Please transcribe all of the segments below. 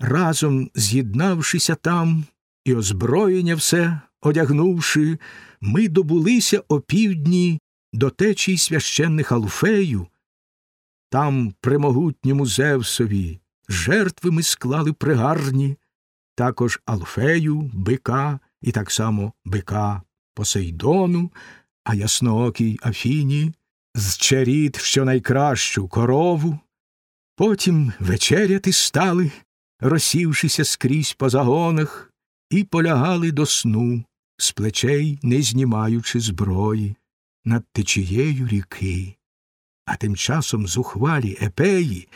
Разом з'єднавшися там і озброєння все одягнувши, ми добулися опівдні до течій священних Алфею. Там примогутньому Зевсові жертви ми склали пригарні, також Алфею, бика і так само бика Посейдону, а ясноокій Афіні, з черід що найкращу корову. Потім вечеряти стали, розсівшися скрізь по загонах, і полягали до сну, з плечей не знімаючи зброї, над течією ріки. А тим часом зухвалі епеї,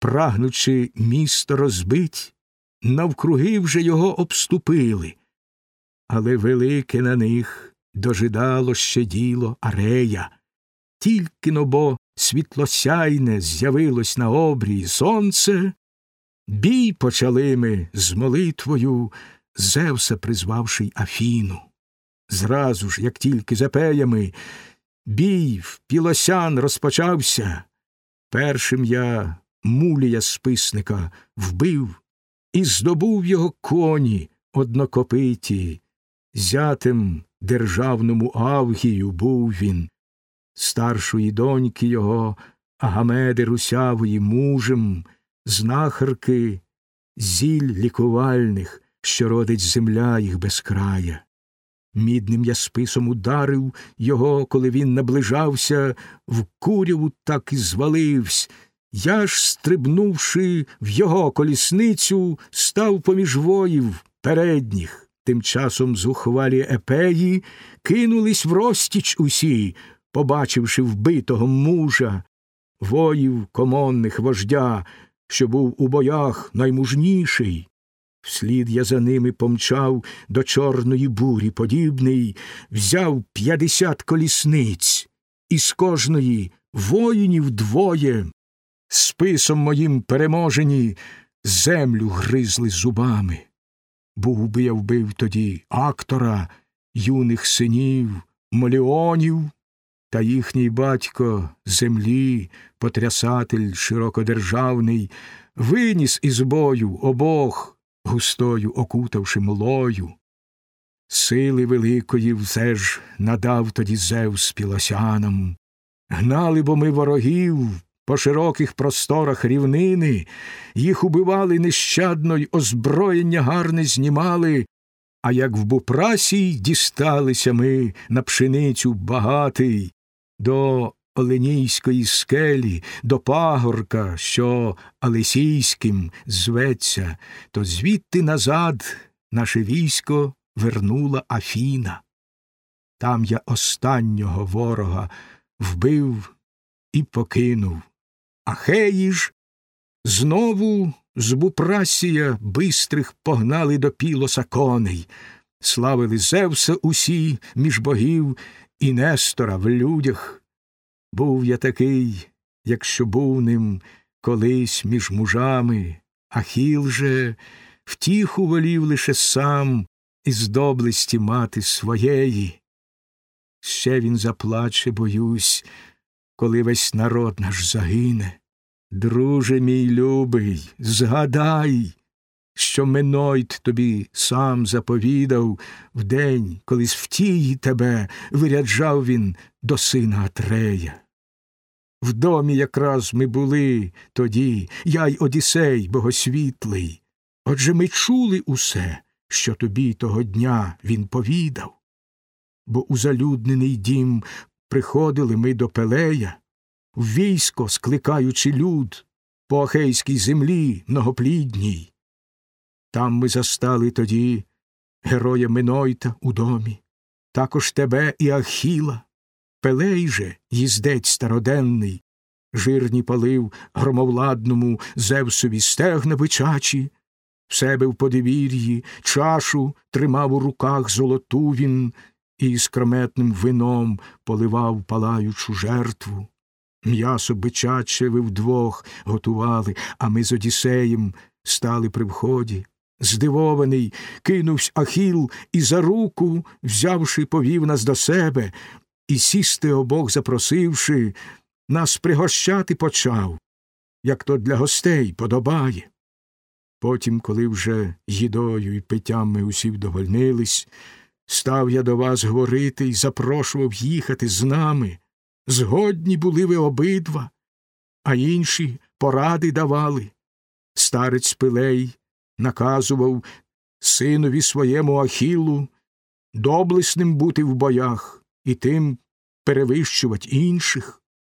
прагнучи місто розбить, навкруги вже його обступили, але велике на них дожидало ще діло арея, тільки но бо світлосяйне з'явилось на обрії сонце, бій почали ми з молитвою, Зевса призвавши Афіну. Зразу ж, як тільки за пеями, бій в пілосян розпочався, першим я мулія списника вбив і здобув його коні однокопиті, зятем державному Авгію був він, старшої доньки його, Агамеди Русявої мужем, знахарки, зіль лікувальних, що родить земля їх без края. Мідним я списом ударив його, коли він наближався, в куряву так і зваливсь. Я ж, стрибнувши в його колісницю, став поміж воїв передніх. Тим часом зухвалі епеї кинулись в розтіч усі, побачивши вбитого мужа, воїв комонних вождя, що був у боях наймужніший. Вслід я за ними помчав до чорної бурі подібний, взяв п'ятдесят колісниць, і з кожної воїнів двоє, списом моїм переможені, землю гризли зубами. Був би я вбив тоді актора, юних синів, моліонів, та їхній батько землі, потрясатель широкодержавний, виніс із бою обох густою окутавши млою. Сили великої все ж надав тоді Зевс пілосянам. Гнали бо ми ворогів по широких просторах рівнини, їх убивали нещадно й озброєння гарне знімали, а як в Бупрасі дісталися ми на пшеницю багатий, до Оленійської скелі, до пагорка, що Алесійським зветься, то звідти назад наше військо вернула Афіна. Там я останнього ворога вбив і покинув. Ахеї ж знову з Бупрасія бистрих погнали до пілоса коней, славили Зевса усі між богів і Нестора в людях. Був я такий, якщо був ним колись між мужами, Ахіл же втіху волів лише сам із доблесті мати своєї. Ще він заплаче, боюсь, коли весь народ наш загине. Друже мій любий, згадай, що Менойт тобі сам заповідав в день, коли з втії тебе виряджав він до сина Атрея. В домі якраз ми були тоді, я й Одісей богосвітлий. Отже ми чули усе, що тобі того дня він повідав. Бо у залюднений дім приходили ми до Пелея, в військо скликаючи люд по ахейській землі многоплідній. Там ми застали тоді героя Минойта у домі, також тебе і Ахіла, Пелей же, їздець староденний, жирні палив громовладному Зевсові стегна бичачі, в себе в подивір'ї чашу тримав у руках золоту він і скрометним вином поливав палаючу жертву. М'ясо бичаче ви вдвох готували, а ми з Одіссеєм стали при вході. Здивований, кинувсь Ахіл і за руку, взявши, повів нас до себе, і сісти обох запросивши, нас пригощати почав, як то для гостей подобає. Потім, коли вже їдою і питтям усі вдовольнились, став я до вас говорити і запрошував їхати з нами. Згодні були ви обидва, а інші поради давали. Старець Пилей наказував синові своєму Ахілу доблесним бути в боях і тим перевищувати інших.